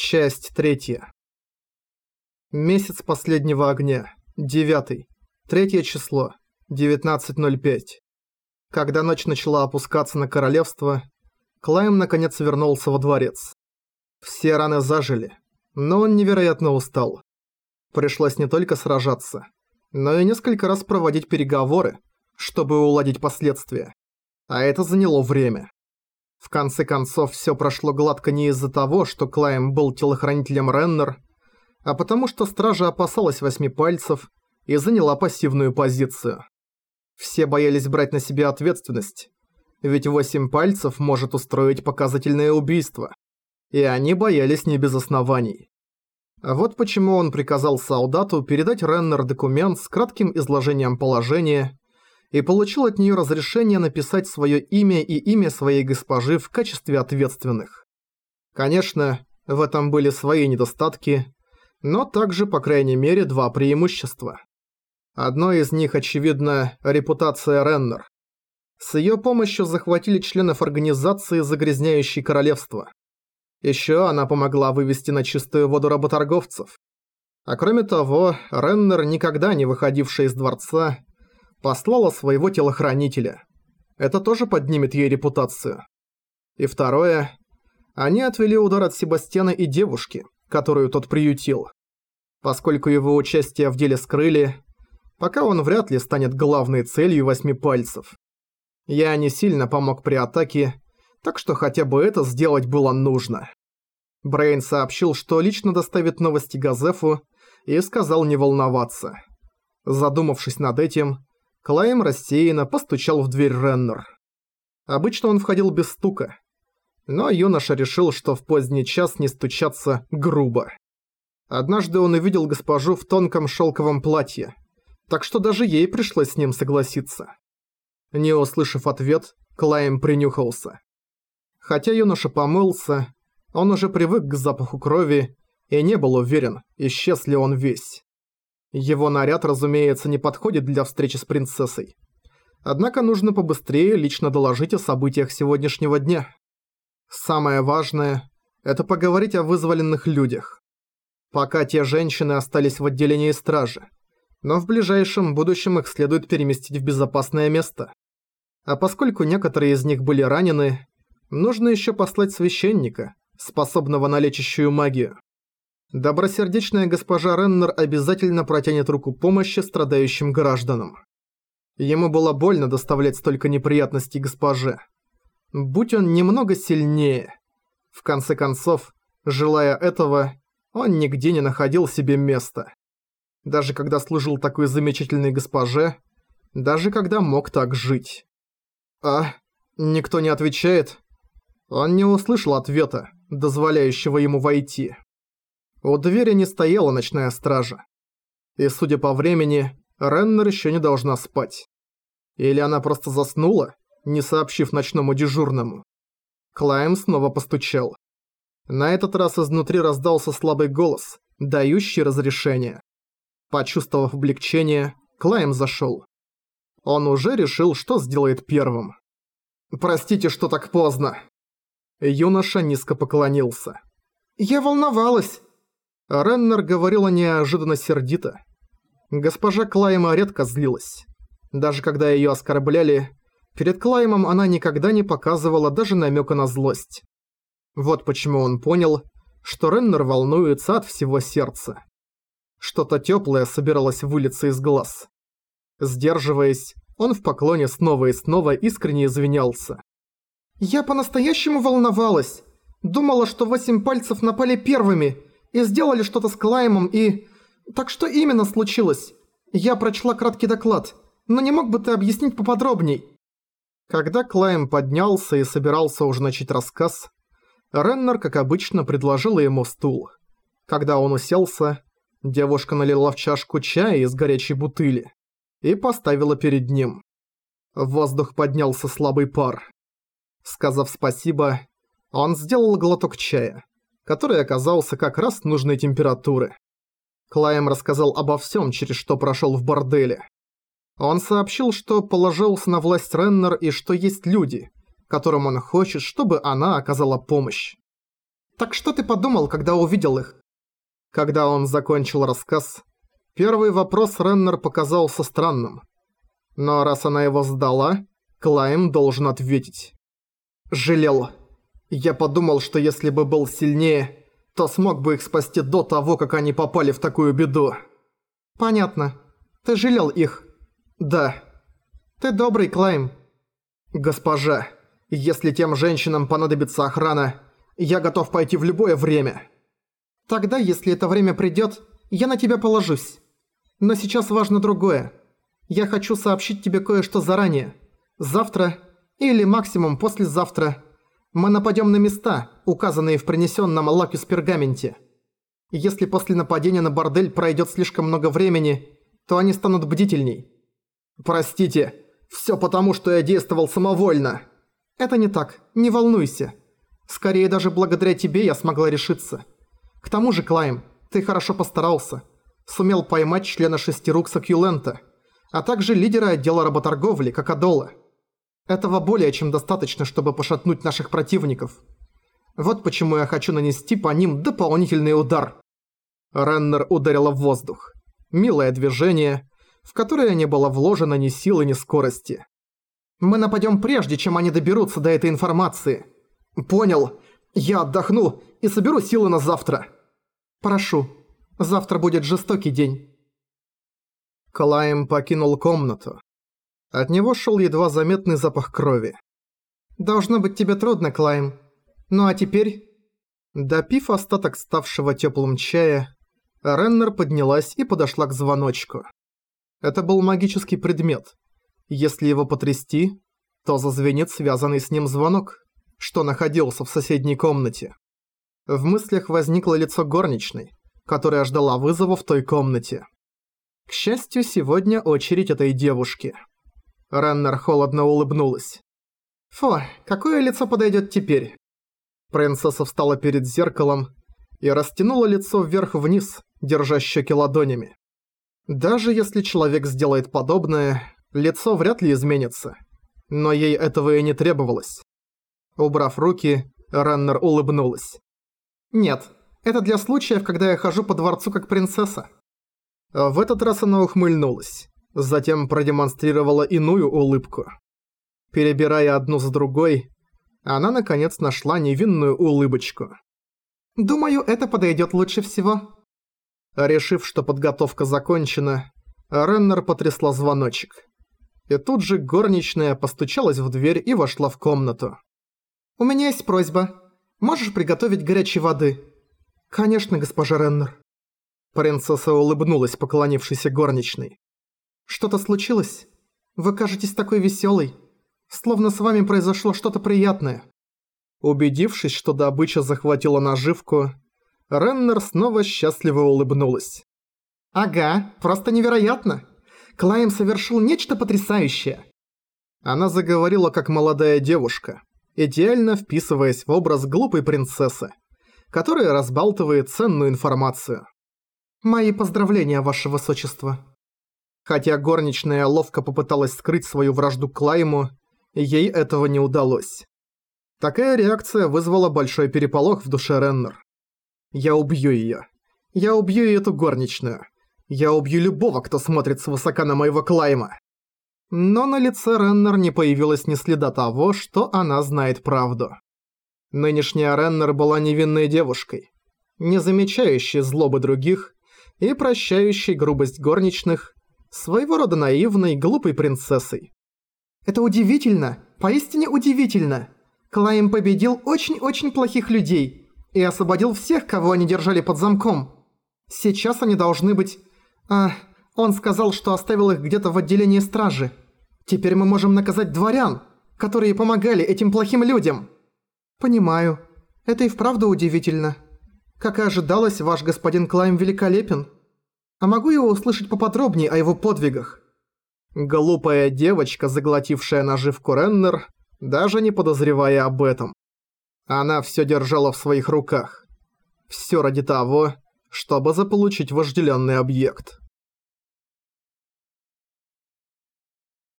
Часть третья. Месяц последнего огня. Девятый. Третье число. 19.05. Когда ночь начала опускаться на королевство, Клайм наконец вернулся во дворец. Все раны зажили, но он невероятно устал. Пришлось не только сражаться, но и несколько раз проводить переговоры, чтобы уладить последствия. А это заняло время. В конце концов, все прошло гладко не из-за того, что Клайм был телохранителем Реннер, а потому что стража опасалась восьми пальцев и заняла пассивную позицию. Все боялись брать на себя ответственность, ведь восемь пальцев может устроить показательное убийство. И они боялись не без оснований. А вот почему он приказал солдату передать Реннер документ с кратким изложением положения и получил от нее разрешение написать свое имя и имя своей госпожи в качестве ответственных. Конечно, в этом были свои недостатки, но также, по крайней мере, два преимущества. Одно из них, очевидно, репутация Реннер. С ее помощью захватили членов организации, загрязняющей королевство. Еще она помогла вывести на чистую воду работорговцев. А кроме того, Реннер, никогда не выходившая из дворца, послала своего телохранителя. Это тоже поднимет ей репутацию. И второе. Они отвели удар от Себастьяна и девушки, которую тот приютил. Поскольку его участие в деле скрыли, пока он вряд ли станет главной целью восьми пальцев. Я не сильно помог при атаке, так что хотя бы это сделать было нужно. Брейн сообщил, что лично доставит новости Газефу и сказал не волноваться. Задумавшись над этим, Клайм рассеянно постучал в дверь Реннер. Обычно он входил без стука. Но юноша решил, что в поздний час не стучаться грубо. Однажды он увидел госпожу в тонком шелковом платье, так что даже ей пришлось с ним согласиться. Не услышав ответ, Клайм принюхался. Хотя юноша помылся, он уже привык к запаху крови и не был уверен, исчез ли он весь. Его наряд, разумеется, не подходит для встречи с принцессой. Однако нужно побыстрее лично доложить о событиях сегодняшнего дня. Самое важное – это поговорить о вызволенных людях. Пока те женщины остались в отделении стражи, но в ближайшем будущем их следует переместить в безопасное место. А поскольку некоторые из них были ранены, нужно еще послать священника, способного на лечащую магию. Добросердечная госпожа Реннер обязательно протянет руку помощи страдающим гражданам. Ему было больно доставлять столько неприятностей госпоже. Будь он немного сильнее. В конце концов, желая этого, он нигде не находил себе места. Даже когда служил такой замечательной госпоже, даже когда мог так жить. А, никто не отвечает. Он не услышал ответа, дозволяющего ему войти. У двери не стояла ночная стража. И судя по времени, Реннер еще не должна спать. Или она просто заснула, не сообщив ночному дежурному. Клайм снова постучал. На этот раз изнутри раздался слабый голос, дающий разрешение. Почувствовав облегчение, Клайм зашел. Он уже решил, что сделает первым. «Простите, что так поздно». Юноша низко поклонился. «Я волновалась. Реннер говорила неожиданно сердито. Госпожа Клайма редко злилась. Даже когда её оскорбляли, перед Клаймом она никогда не показывала даже намёка на злость. Вот почему он понял, что Реннер волнуется от всего сердца. Что-то тёплое собиралось вылиться из глаз. Сдерживаясь, он в поклоне снова и снова искренне извинялся. «Я по-настоящему волновалась. Думала, что восемь пальцев напали первыми, и сделали что-то с Клаймом и... Так что именно случилось? Я прочла краткий доклад, но не мог бы ты объяснить поподробней?» Когда Клайм поднялся и собирался уже начать рассказ, Реннер, как обычно, предложила ему стул. Когда он уселся, девушка налила в чашку чая из горячей бутыли и поставила перед ним. В воздух поднялся слабый пар. Сказав спасибо, он сделал глоток чая который оказался как раз нужной температуры. Клайм рассказал обо всем, через что прошел в борделе. Он сообщил, что положился на власть Реннер и что есть люди, которым он хочет, чтобы она оказала помощь. Так что ты подумал, когда увидел их?» Когда он закончил рассказ, первый вопрос Реннер показался странным. Но раз она его сдала, Клайм должен ответить. «Жалел. Я подумал, что если бы был сильнее, то смог бы их спасти до того, как они попали в такую беду». «Понятно. Ты жалел их?» «Да». «Ты добрый, Клайм». «Госпожа, если тем женщинам понадобится охрана, я готов пойти в любое время». «Тогда, если это время придёт, я на тебя положусь. Но сейчас важно другое. Я хочу сообщить тебе кое-что заранее. Завтра, или максимум послезавтра, мы нападём на места, указанные в принесённом Лакюс пергаменте. Если после нападения на бордель пройдёт слишком много времени, то они станут бдительней. Простите, всё потому, что я действовал самовольно. Это не так, не волнуйся. Скорее даже благодаря тебе я смогла решиться. К тому же, Клайм, ты хорошо постарался. Сумел поймать члена шестирукса Кьюлента, а также лидера отдела работорговли, Какадола. Этого более чем достаточно, чтобы пошатнуть наших противников. Вот почему я хочу нанести по ним дополнительный удар. Реннер ударила в воздух. Милое движение, в которое не было вложено ни силы, ни скорости. Мы нападем прежде, чем они доберутся до этой информации. Понял. Я отдохну и соберу силы на завтра. Прошу. Завтра будет жестокий день. Клайм покинул комнату. От него шел едва заметный запах крови. «Должно быть тебе трудно, Клайм. Ну а теперь...» Допив остаток ставшего теплым чая, Реннер поднялась и подошла к звоночку. Это был магический предмет. Если его потрясти, то зазвенит связанный с ним звонок, что находился в соседней комнате. В мыслях возникло лицо горничной, которая ждала вызова в той комнате. К счастью, сегодня очередь этой девушки. Реннер холодно улыбнулась. «Фу, какое лицо подойдет теперь?» Принцесса встала перед зеркалом и растянула лицо вверх-вниз, держа щеки ладонями. Даже если человек сделает подобное, лицо вряд ли изменится. Но ей этого и не требовалось. Убрав руки, Реннер улыбнулась. «Нет, это для случаев, когда я хожу по дворцу как принцесса». В этот раз она ухмыльнулась, затем продемонстрировала иную улыбку. Перебирая одну за другой, она наконец нашла невинную улыбочку. «Думаю, это подойдет лучше всего». Решив, что подготовка закончена, Реннер потрясла звоночек. И тут же горничная постучалась в дверь и вошла в комнату. «У меня есть просьба. Можешь приготовить горячей воды?» «Конечно, госпожа Реннер». Принцесса улыбнулась поклонившейся горничной. «Что-то случилось? Вы кажетесь такой веселой, словно с вами произошло что-то приятное». Убедившись, что добыча захватила наживку, Реннер снова счастливо улыбнулась. «Ага, просто невероятно! Клайм совершил нечто потрясающее!» Она заговорила как молодая девушка, идеально вписываясь в образ глупой принцессы, которая разбалтывает ценную информацию. «Мои поздравления, ваше высочество». Хотя горничная ловко попыталась скрыть свою вражду к Клайму, ей этого не удалось. Такая реакция вызвала большой переполох в душе Реннер. «Я убью её. Я убью эту горничную. Я убью любого, кто смотрит свысока на моего Клайма». Но на лице Реннер не появилось ни следа того, что она знает правду. Нынешняя Реннер была невинной девушкой, не замечающей злобы других и прощающей грубость горничных, своего рода наивной, глупой принцессой. «Это удивительно, поистине удивительно. Клайм победил очень-очень плохих людей и освободил всех, кого они держали под замком. Сейчас они должны быть... А, он сказал, что оставил их где-то в отделении стражи. Теперь мы можем наказать дворян, которые помогали этим плохим людям». «Понимаю. Это и вправду удивительно. Как и ожидалось, ваш господин Клайм великолепен. А могу я услышать поподробнее о его подвигах?» Глупая девочка, заглотившая наживку Реннер, даже не подозревая об этом. Она всё держала в своих руках. Всё ради того, чтобы заполучить вожделенный объект.